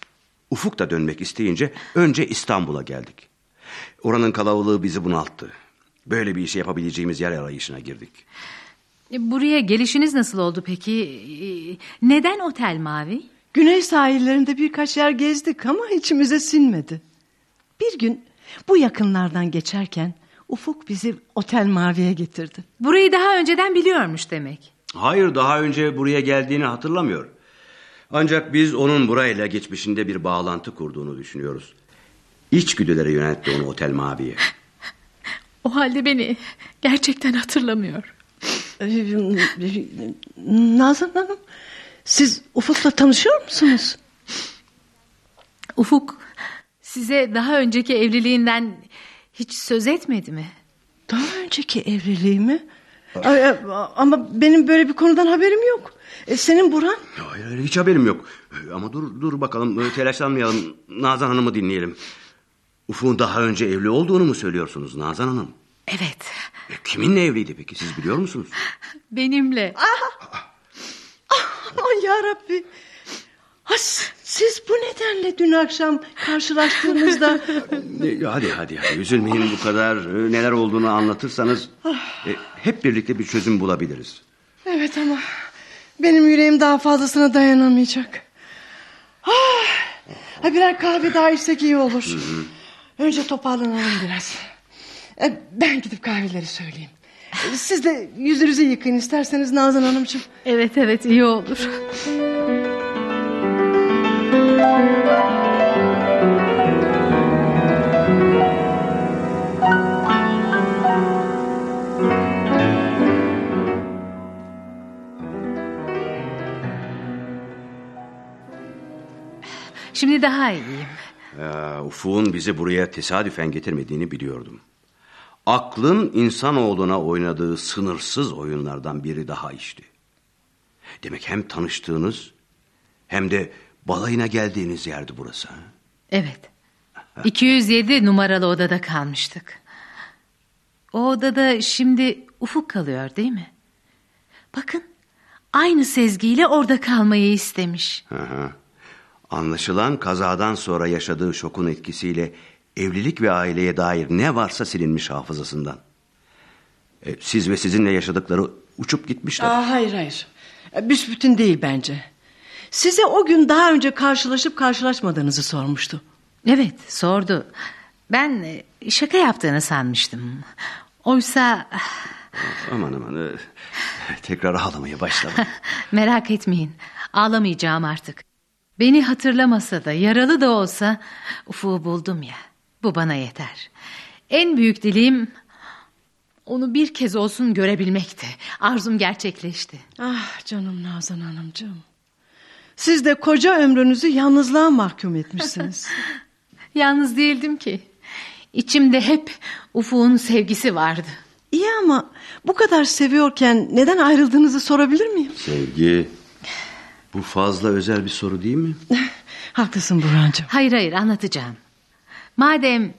Speaker 4: Ufuk da dönmek isteyince önce İstanbul'a geldik. Oranın kalabalığı bizi bunalttı. Böyle bir işi yapabileceğimiz yer arayışına girdik.
Speaker 3: E, Buraya gelişiniz nasıl oldu peki? E, Neden Otel Mavi?
Speaker 5: Güney sahillerinde birkaç yer gezdik ama içimize sinmedi. Bir gün bu yakınlardan geçerken Ufuk bizi Otel Mavi'ye getirdi.
Speaker 3: Burayı daha önceden biliyormuş demek.
Speaker 4: Hayır daha önce buraya geldiğini hatırlamıyor. Ancak biz onun burayla geçmişinde bir bağlantı kurduğunu düşünüyoruz. İçgüdülere yöneltti onu Otel Mavi'ye.
Speaker 3: O halde beni gerçekten hatırlamıyor.
Speaker 5: Nazan Hanım siz Ufuk'la tanışıyor musunuz?
Speaker 3: Ufuk size daha önceki evliliğinden hiç söz etmedi mi?
Speaker 5: Daha önceki evliliğimi? Ay, ay, Ama benim böyle bir konudan haberim yok. E, senin Burhan?
Speaker 4: Hayır, hayır, hiç haberim yok. Ama dur dur bakalım e, telaşlanmayalım. Nazan Hanım'ı dinleyelim. Ufuk'un daha önce evli olduğunu mu söylüyorsunuz Nazan Hanım?
Speaker 3: Evet.
Speaker 4: E, kiminle evliydi peki siz biliyor musunuz?
Speaker 3: Benimle.
Speaker 5: Aman yarabbi. Ha, s- siz bu nedenle dün akşam karşılaştığımızda...
Speaker 4: Hadi hadi hadi üzülmeyin bu kadar. E, Neler olduğunu anlatırsanız e, hep birlikte bir çözüm bulabiliriz.
Speaker 5: evet ama benim yüreğim daha fazlasına dayanamayacak. Ah, ha, birer kahve daha içsek iyi olur. Önce toparlanalım biraz. E, Ben gidip kahveleri söyleyeyim. Siz de yüzünüzü yıkayın isterseniz Nazan Hanımcığım.
Speaker 3: Evet evet iyi olur. Daha iyiyim.
Speaker 4: Ya, Ufuk'un bizi buraya tesadüfen getirmediğini biliyordum. Aklın insanoğluna oynadığı sınırsız oyunlardan biri daha işti. Demek hem tanıştığınız hem de balayına geldiğiniz yerdi burası. ha?
Speaker 3: Evet. 207 numaralı odada kalmıştık. O odada şimdi Ufuk kalıyor değil mi? Bakın aynı sezgiyle orada kalmayı istemiş.
Speaker 4: Hı hı. Anlaşılan kazadan sonra yaşadığı şokun etkisiyle evlilik ve aileye dair ne varsa silinmiş hafızasından. E, siz ve sizinle yaşadıkları uçup gitmişler.
Speaker 5: Aa, hayır hayır. E, Büsbütün değil bence. Size o gün daha önce karşılaşıp karşılaşmadığınızı sormuştu.
Speaker 3: Evet sordu. Ben e, şaka yaptığını sanmıştım. Oysa
Speaker 4: Aman aman e, tekrar ağlamaya başladım.
Speaker 3: merak etmeyin ağlamayacağım artık. Beni hatırlamasa da yaralı da olsa Ufuk'u buldum ya. Bu bana yeter. En büyük dileğim onu bir kez olsun görebilmekti. Arzum gerçekleşti.
Speaker 5: Ah canım Nazan Hanımcığım. Siz de koca ömrünüzü yalnızlığa mahkum etmişsiniz.
Speaker 3: Yalnız değildim ki. İçimde hep Ufuk'un sevgisi vardı.
Speaker 5: İyi ama bu kadar seviyorken neden ayrıldığınızı sorabilir miyim?
Speaker 4: Sevgi bu fazla özel bir soru değil mi?
Speaker 5: Haklısın Burhan'cığım.
Speaker 3: Hayır hayır anlatacağım. Madem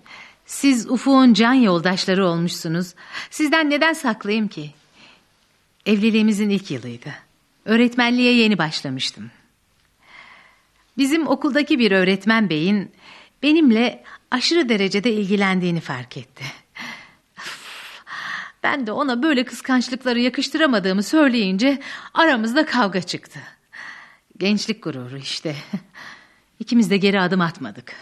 Speaker 3: siz Ufuk'un can yoldaşları olmuşsunuz... ...sizden neden saklayayım ki? Evliliğimizin ilk yılıydı. Öğretmenliğe yeni başlamıştım. Bizim okuldaki bir öğretmen beyin... ...benimle aşırı derecede ilgilendiğini fark etti. Ben de ona böyle kıskançlıkları yakıştıramadığımı söyleyince... ...aramızda kavga çıktı. Gençlik gururu işte. İkimiz de geri adım atmadık.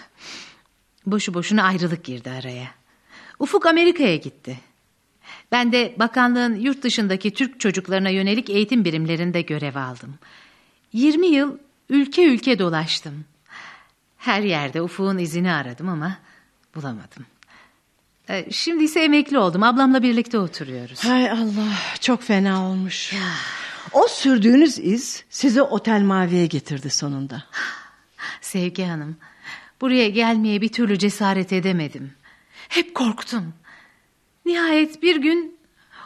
Speaker 3: Boşu boşuna ayrılık girdi araya. Ufuk Amerika'ya gitti. Ben de bakanlığın yurt dışındaki Türk çocuklarına yönelik eğitim birimlerinde görev aldım. 20 yıl ülke ülke dolaştım. Her yerde Ufuk'un izini aradım ama bulamadım. Ee, Şimdi ise emekli oldum. Ablamla birlikte oturuyoruz.
Speaker 5: Hay Allah çok fena olmuş. O sürdüğünüz iz sizi Otel Mavi'ye getirdi sonunda.
Speaker 3: Sevgi Hanım, buraya gelmeye bir türlü cesaret edemedim. Hep korktum. Nihayet bir gün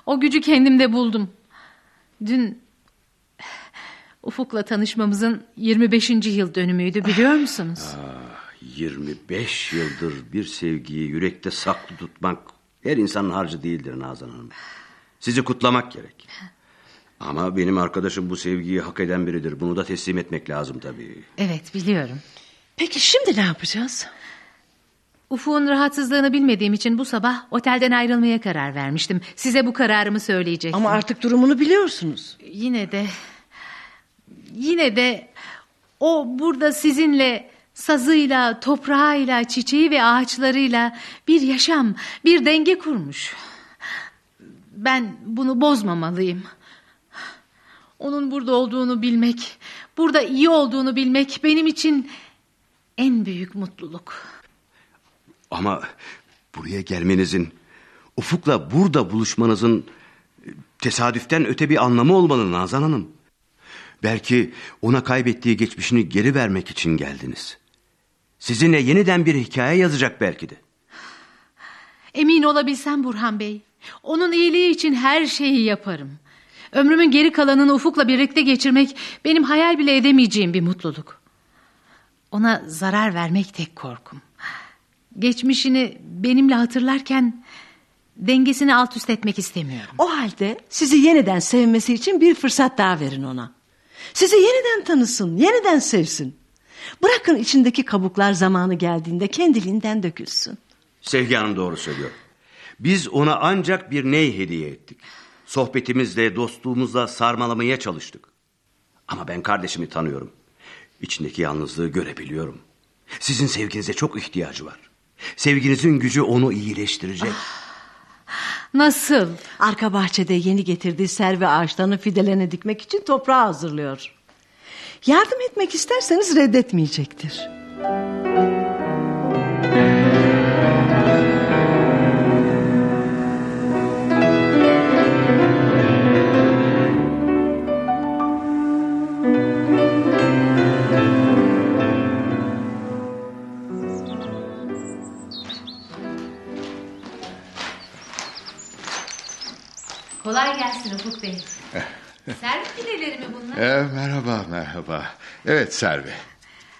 Speaker 3: o gücü kendimde buldum. Dün Ufuk'la tanışmamızın 25. yıl dönümüydü biliyor musunuz?
Speaker 4: 25 yıldır bir sevgiyi yürekte saklı tutmak her insanın harcı değildir Nazan Hanım. Sizi kutlamak gerek. Ama benim arkadaşım bu sevgiyi hak eden biridir. Bunu da teslim etmek lazım tabii.
Speaker 3: Evet biliyorum.
Speaker 5: Peki şimdi ne yapacağız?
Speaker 3: Ufuk'un rahatsızlığını bilmediğim için bu sabah otelden ayrılmaya karar vermiştim. Size bu kararımı söyleyecektim.
Speaker 5: Ama artık durumunu biliyorsunuz.
Speaker 3: Yine de yine de o burada sizinle sazıyla, toprağıyla, çiçeği ve ağaçlarıyla bir yaşam, bir denge kurmuş. Ben bunu bozmamalıyım. Onun burada olduğunu bilmek, burada iyi olduğunu bilmek benim için en büyük mutluluk.
Speaker 4: Ama buraya gelmenizin, Ufuk'la burada buluşmanızın e, tesadüften öte bir anlamı olmalı Nazan Hanım. Belki ona kaybettiği geçmişini geri vermek için geldiniz. Sizinle yeniden bir hikaye yazacak belki de.
Speaker 3: Emin olabilsem Burhan Bey. Onun iyiliği için her şeyi yaparım. Ömrümün geri kalanını Ufuk'la birlikte geçirmek benim hayal bile edemeyeceğim bir mutluluk. Ona zarar vermek tek korkum. Geçmişini benimle hatırlarken dengesini alt üst etmek istemiyorum.
Speaker 5: O halde sizi yeniden sevmesi için bir fırsat daha verin ona. Sizi yeniden tanısın, yeniden sevsin. Bırakın içindeki kabuklar zamanı geldiğinde kendiliğinden dökülsün.
Speaker 4: Sevgi Hanım doğru söylüyor. Biz ona ancak bir ney hediye ettik. Sohbetimizle, dostluğumuzla sarmalamaya çalıştık. Ama ben kardeşimi tanıyorum. İçindeki yalnızlığı görebiliyorum. Sizin sevginize çok ihtiyacı var. Sevginizin gücü onu iyileştirecek.
Speaker 3: Nasıl?
Speaker 5: Arka bahçede yeni getirdiği serve ağaçlarının fidelerini dikmek için toprağı hazırlıyor. Yardım etmek isterseniz reddetmeyecektir.
Speaker 3: Kolay gelsin Ufuk Bey. Servis pideleri mi bunlar?
Speaker 7: Ee, merhaba merhaba. Evet Servi.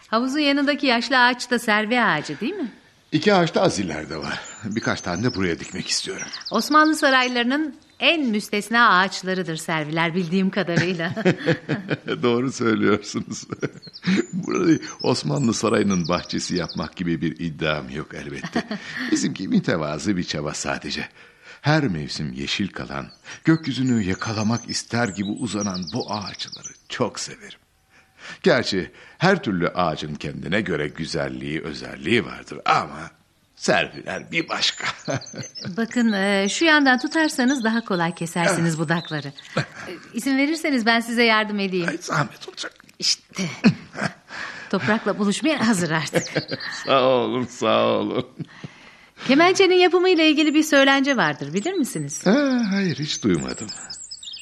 Speaker 3: Havuzun yanındaki yaşlı ağaç da serve ağacı değil mi?
Speaker 7: İki ağaç da az ileride var. Birkaç tane de buraya dikmek istiyorum.
Speaker 3: Osmanlı saraylarının en müstesna ağaçlarıdır serviler bildiğim kadarıyla.
Speaker 7: Doğru söylüyorsunuz. Burayı Osmanlı Sarayı'nın bahçesi yapmak gibi bir iddiam yok elbette. Bizimki mütevazı bir çaba sadece. Her mevsim yeşil kalan, gökyüzünü yakalamak ister gibi uzanan bu ağaçları çok severim. Gerçi her türlü ağacın kendine göre güzelliği, özelliği vardır ama serviler bir başka.
Speaker 3: Bakın e, şu yandan tutarsanız daha kolay kesersiniz budakları. E, İzin verirseniz ben size yardım edeyim.
Speaker 7: Ay, zahmet olacak.
Speaker 3: İşte toprakla buluşmaya hazır artık.
Speaker 7: Sağ olun, sağ olun.
Speaker 3: Kemençenin yapımıyla ilgili bir söylence vardır bilir misiniz?
Speaker 7: Ha, hayır hiç duymadım.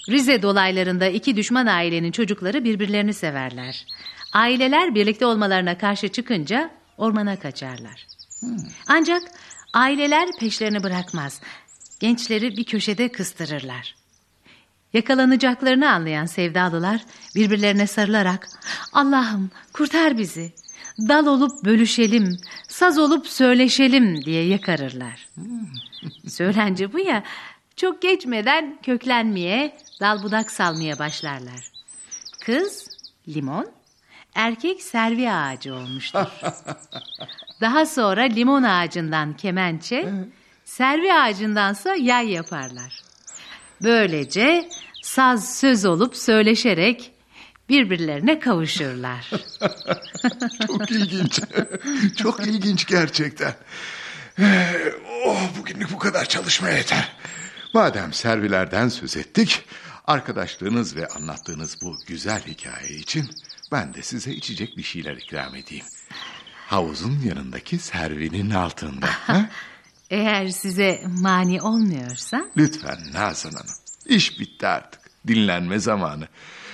Speaker 3: Rize dolaylarında iki düşman ailenin çocukları birbirlerini severler. Aileler birlikte olmalarına karşı çıkınca ormana kaçarlar. Ancak aileler peşlerini bırakmaz. Gençleri bir köşede kıstırırlar. Yakalanacaklarını anlayan sevdalılar birbirlerine sarılarak Allah'ım kurtar bizi. Dal olup bölüşelim, saz olup söyleşelim diye yakarırlar. Söylence bu ya çok geçmeden köklenmeye, dal budak salmaya başlarlar. Kız limon, erkek servi ağacı olmuştur. Daha sonra limon ağacından kemençe, servi ağacındansa yay yaparlar. Böylece saz söz olup söyleşerek birbirlerine kavuşurlar.
Speaker 7: Çok ilginç. Çok ilginç gerçekten. Oh, bugünlük bu kadar çalışmaya yeter. Madem servilerden söz ettik, arkadaşlığınız ve anlattığınız bu güzel hikaye için ben de size içecek bir şeyler ikram edeyim. Havuzun yanındaki servinin altında. ha?
Speaker 3: Eğer size mani olmuyorsa...
Speaker 7: Lütfen Nazan Hanım. İş bitti artık. Dinlenme zamanı.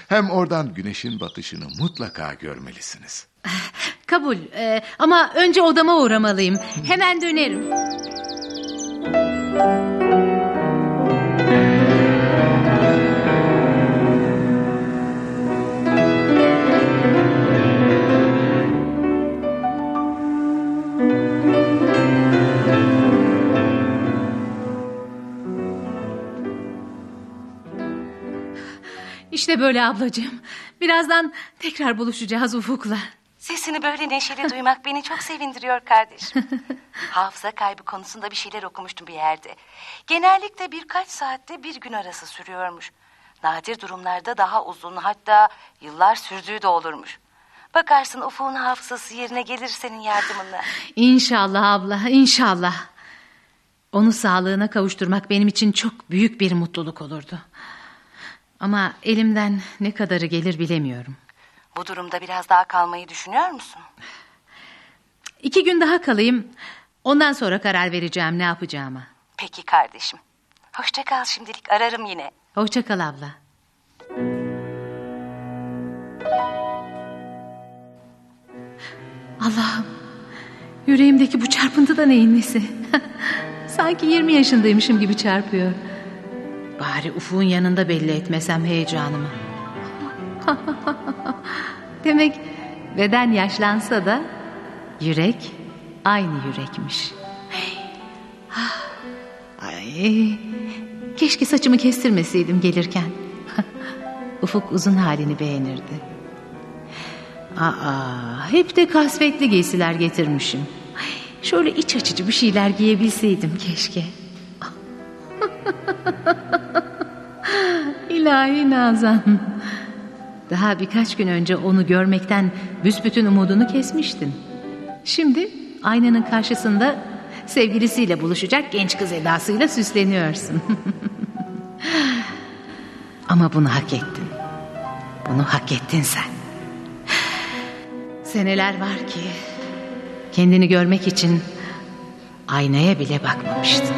Speaker 7: Hem oradan güneşin batışını mutlaka görmelisiniz.
Speaker 3: Kabul Ee, ama önce odama uğramalıyım. Hemen dönerim. İşte böyle ablacığım. Birazdan tekrar buluşacağız Ufuk'la.
Speaker 6: Sesini böyle neşeli duymak beni çok sevindiriyor kardeşim. Hafıza kaybı konusunda bir şeyler okumuştum bir yerde. Genellikle birkaç saatte bir gün arası sürüyormuş. Nadir durumlarda daha uzun hatta yıllar sürdüğü de olurmuş. Bakarsın ufuğun hafızası yerine gelir senin yardımınla.
Speaker 3: İnşallah abla, inşallah. Onu sağlığına kavuşturmak benim için çok büyük bir mutluluk olurdu. Ama elimden ne kadarı gelir bilemiyorum.
Speaker 6: Bu durumda biraz daha kalmayı düşünüyor musun?
Speaker 3: İki gün daha kalayım. Ondan sonra karar vereceğim ne yapacağıma.
Speaker 6: Peki kardeşim. Hoşça kal şimdilik ararım yine.
Speaker 3: Hoşça kal abla. Allah'ım. Yüreğimdeki bu çarpıntı da neyin nesi? Sanki 20 yaşındaymışım gibi çarpıyor. Bari ufuğun yanında belli etmesem heyecanımı. Demek beden yaşlansa da yürek aynı yürekmiş. Ay, keşke saçımı kestirmeseydim gelirken. Ufuk uzun halini beğenirdi. Aa, hep de kasvetli giysiler getirmişim. Şöyle iç açıcı bir şeyler giyebilseydim keşke. İlahi Nazan. Daha birkaç gün önce onu görmekten büsbütün umudunu kesmiştin. Şimdi aynanın karşısında sevgilisiyle buluşacak genç kız edasıyla süsleniyorsun. Ama bunu hak ettin. Bunu hak ettin sen. Seneler var ki kendini görmek için aynaya bile bakmamıştın.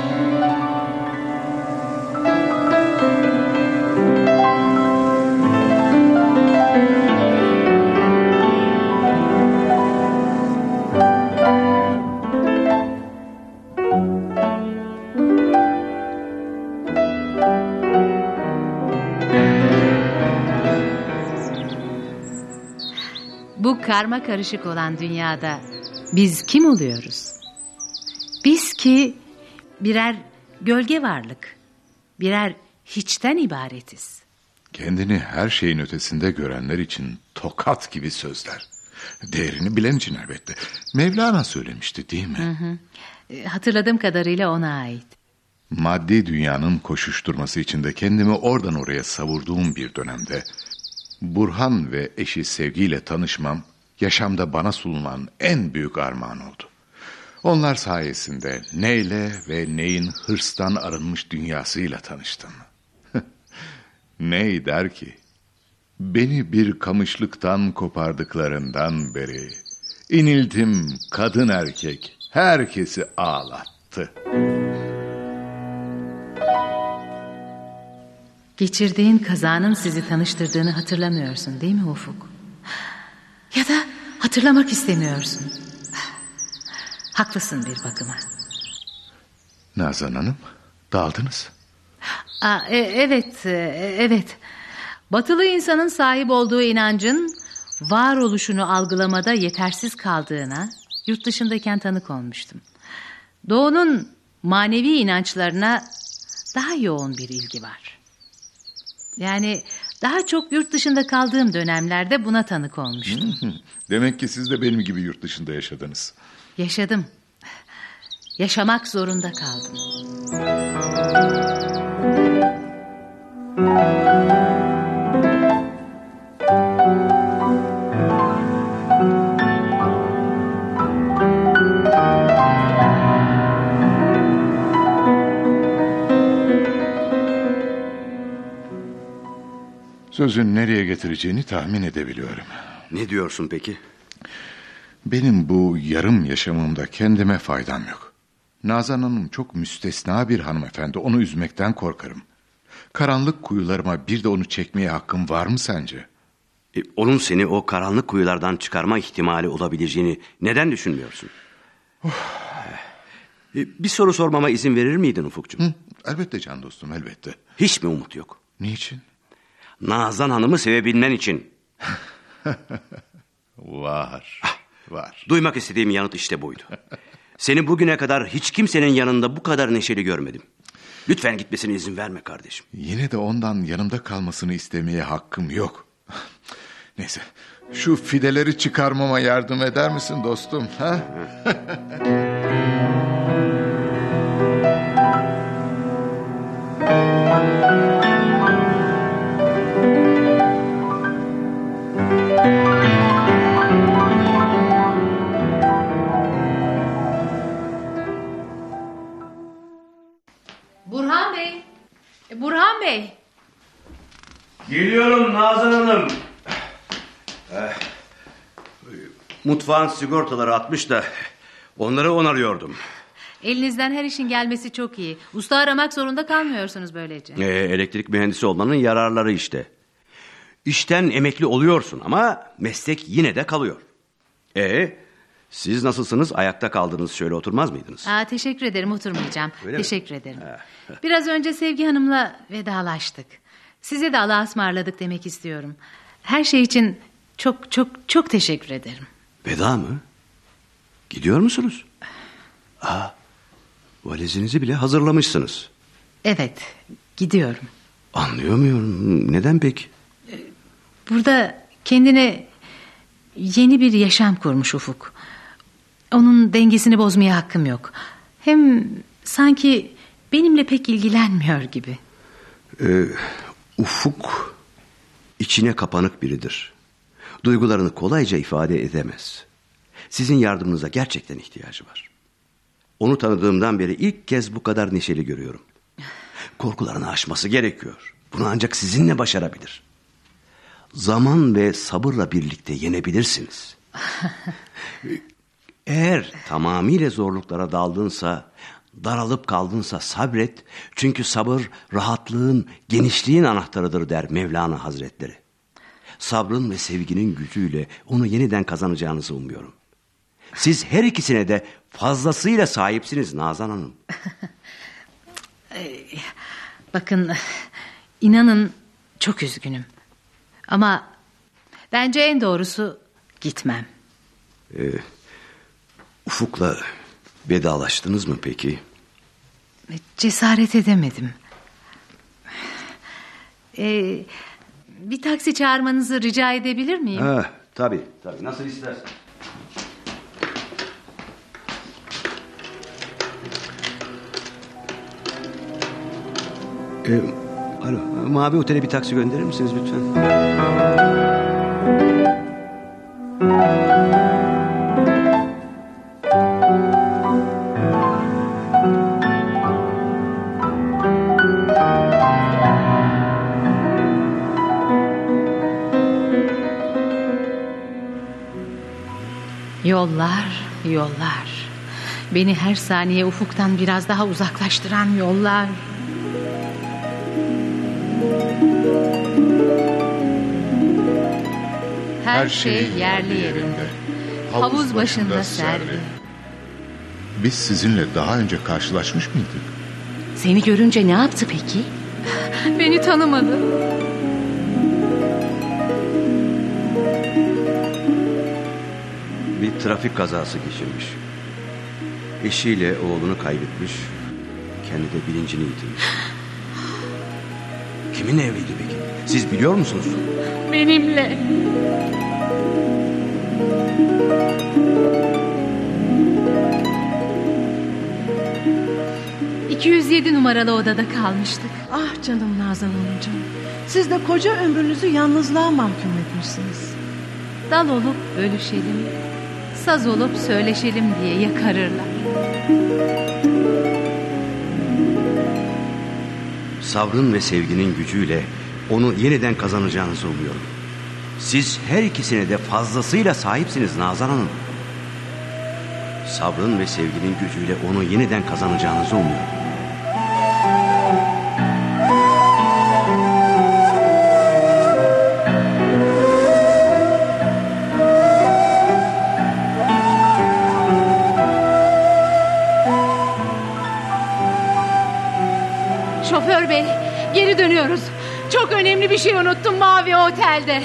Speaker 3: Karma karışık olan dünyada biz kim oluyoruz? Biz ki birer gölge varlık, birer hiçten ibaretiz.
Speaker 7: Kendini her şeyin ötesinde görenler için tokat gibi sözler. Değerini bilen için elbette. Mevlana söylemişti değil mi?
Speaker 3: Hı hı. E, hatırladığım kadarıyla ona ait.
Speaker 7: Maddi dünyanın koşuşturması içinde kendimi oradan oraya savurduğum bir dönemde... Burhan ve eşi sevgiyle tanışmam yaşamda bana sunulan en büyük armağan oldu. Onlar sayesinde neyle ve neyin hırstan arınmış dünyasıyla tanıştım. Ney der ki, beni bir kamışlıktan kopardıklarından beri inildim kadın erkek herkesi ağlattı.
Speaker 3: Geçirdiğin kazanın sizi tanıştırdığını hatırlamıyorsun değil mi Ufuk? Ya da hatırlamak istemiyorsun. Haklısın bir bakıma.
Speaker 7: Nazan Hanım, daldınız.
Speaker 3: Aa, e, evet, e, evet. Batılı insanın sahip olduğu inancın varoluşunu algılamada yetersiz kaldığına yurt dışındayken tanık olmuştum. Doğu'nun manevi inançlarına daha yoğun bir ilgi var. Yani daha çok yurt dışında kaldığım dönemlerde buna tanık olmuştum.
Speaker 7: Demek ki siz de benim gibi yurt dışında yaşadınız.
Speaker 3: Yaşadım. Yaşamak zorunda kaldım.
Speaker 7: Sözün nereye getireceğini tahmin edebiliyorum.
Speaker 4: Ne diyorsun peki?
Speaker 7: Benim bu yarım yaşamımda kendime faydam yok. Nazan Hanım çok müstesna bir hanımefendi. Onu üzmekten korkarım. Karanlık kuyularıma bir de onu çekmeye hakkım var mı sence?
Speaker 4: E, onun seni o karanlık kuyulardan çıkarma ihtimali olabileceğini neden düşünmüyorsun? E, bir soru sormama izin verir miydin Ufukcuğum?
Speaker 7: Hı, elbette can dostum elbette.
Speaker 4: Hiç mi umut yok?
Speaker 7: Niçin?
Speaker 4: Nazan Hanım'ı sevebilmen için.
Speaker 7: Var. Var.
Speaker 4: Duymak istediğim yanıt işte buydu. Seni bugüne kadar hiç kimsenin yanında bu kadar neşeli görmedim. Lütfen gitmesine izin verme kardeşim.
Speaker 7: Yine de ondan yanımda kalmasını istemeye hakkım yok. Neyse şu fideleri çıkarmama yardım eder misin dostum? Ha?
Speaker 3: Bey.
Speaker 4: Geliyorum Nazan Hanım. Eh, Mutfağın sigortaları atmış da onları onarıyordum.
Speaker 3: Elinizden her işin gelmesi çok iyi. Usta aramak zorunda kalmıyorsunuz böylece.
Speaker 4: Ee, elektrik mühendisi olmanın yararları işte. İşten emekli oluyorsun ama meslek yine de kalıyor. E siz nasılsınız? Ayakta kaldınız şöyle oturmaz mıydınız?
Speaker 3: Aa, teşekkür ederim oturmayacağım.
Speaker 4: Öyle mi?
Speaker 3: teşekkür ederim. Biraz önce Sevgi Hanım'la vedalaştık. Size de Allah'a ısmarladık demek istiyorum. Her şey için çok çok çok teşekkür ederim.
Speaker 4: Veda mı? Gidiyor musunuz? Aa, valizinizi bile hazırlamışsınız.
Speaker 3: Evet gidiyorum.
Speaker 4: Anlayamıyorum. Neden peki?
Speaker 3: Burada kendine yeni bir yaşam kurmuş Ufuk. Onun dengesini bozmaya hakkım yok. Hem sanki benimle pek ilgilenmiyor gibi.
Speaker 4: Ee, ufuk içine kapanık biridir. Duygularını kolayca ifade edemez. Sizin yardımınıza gerçekten ihtiyacı var. Onu tanıdığımdan beri ilk kez bu kadar neşeli görüyorum. Korkularını aşması gerekiyor. Bunu ancak sizinle başarabilir. Zaman ve sabırla birlikte yenebilirsiniz. Eğer tamamıyla zorluklara daldınsa, daralıp kaldınsa sabret. Çünkü sabır rahatlığın, genişliğin anahtarıdır der Mevlana Hazretleri. Sabrın ve sevginin gücüyle onu yeniden kazanacağınızı umuyorum. Siz her ikisine de fazlasıyla sahipsiniz Nazan Hanım.
Speaker 3: Bakın inanın çok üzgünüm. Ama bence en doğrusu gitmem.
Speaker 4: Ufuk'la vedalaştınız mı peki?
Speaker 3: Cesaret edemedim. Ee, bir taksi çağırmanızı rica edebilir miyim?
Speaker 4: Ha, tabii, tabii. Nasıl istersen. Ee, alo, Mavi Otel'e bir taksi gönderir misiniz lütfen?
Speaker 3: Yollar, yollar. Beni her saniye ufuktan biraz daha uzaklaştıran yollar. Her şey yerli yerinde. Havuz başında servi.
Speaker 7: Biz sizinle daha önce karşılaşmış mıydık?
Speaker 8: Seni görünce ne yaptı peki?
Speaker 3: Beni tanımadı.
Speaker 4: Trafik kazası geçirmiş. Eşiyle oğlunu kaybetmiş. Kendi de bilincini yitirmiş. Kimin evliydi peki? Siz biliyor musunuz?
Speaker 3: Benimle. ...207 numaralı odada kalmıştık.
Speaker 5: Ah canım Nazan Hanımcığım. Siz de koca ömrünüzü yalnızlığa mahkum etmişsiniz.
Speaker 3: Dal olup bölüşelim, saz olup söyleşelim diye yakarırlar.
Speaker 4: Sabrın ve sevginin gücüyle onu yeniden kazanacağınızı umuyorum. Siz her ikisine de fazlasıyla sahipsiniz Nazan Hanım. Sabrın ve sevginin gücüyle onu yeniden kazanacağınızı umuyorum.
Speaker 3: Geri dönüyoruz. Çok önemli bir şey unuttum Mavi Otel'de.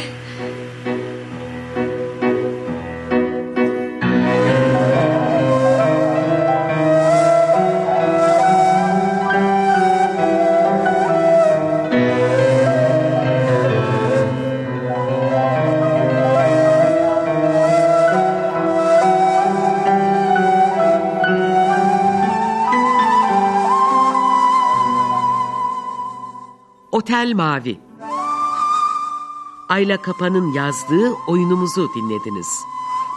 Speaker 1: Mavi Ayla Kapa'nın yazdığı oyunumuzu dinlediniz.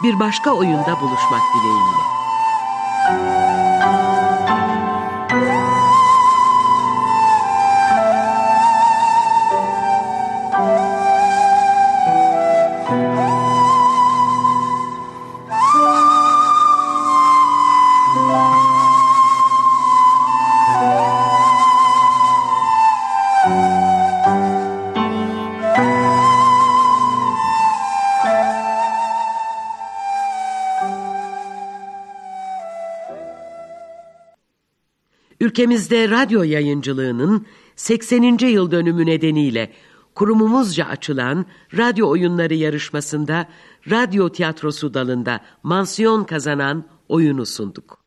Speaker 1: Bir başka oyunda buluşmak dileğiyle. Ülkemizde radyo yayıncılığının 80. yıl dönümü nedeniyle kurumumuzca açılan radyo oyunları yarışmasında radyo tiyatrosu dalında mansiyon kazanan oyunu sunduk.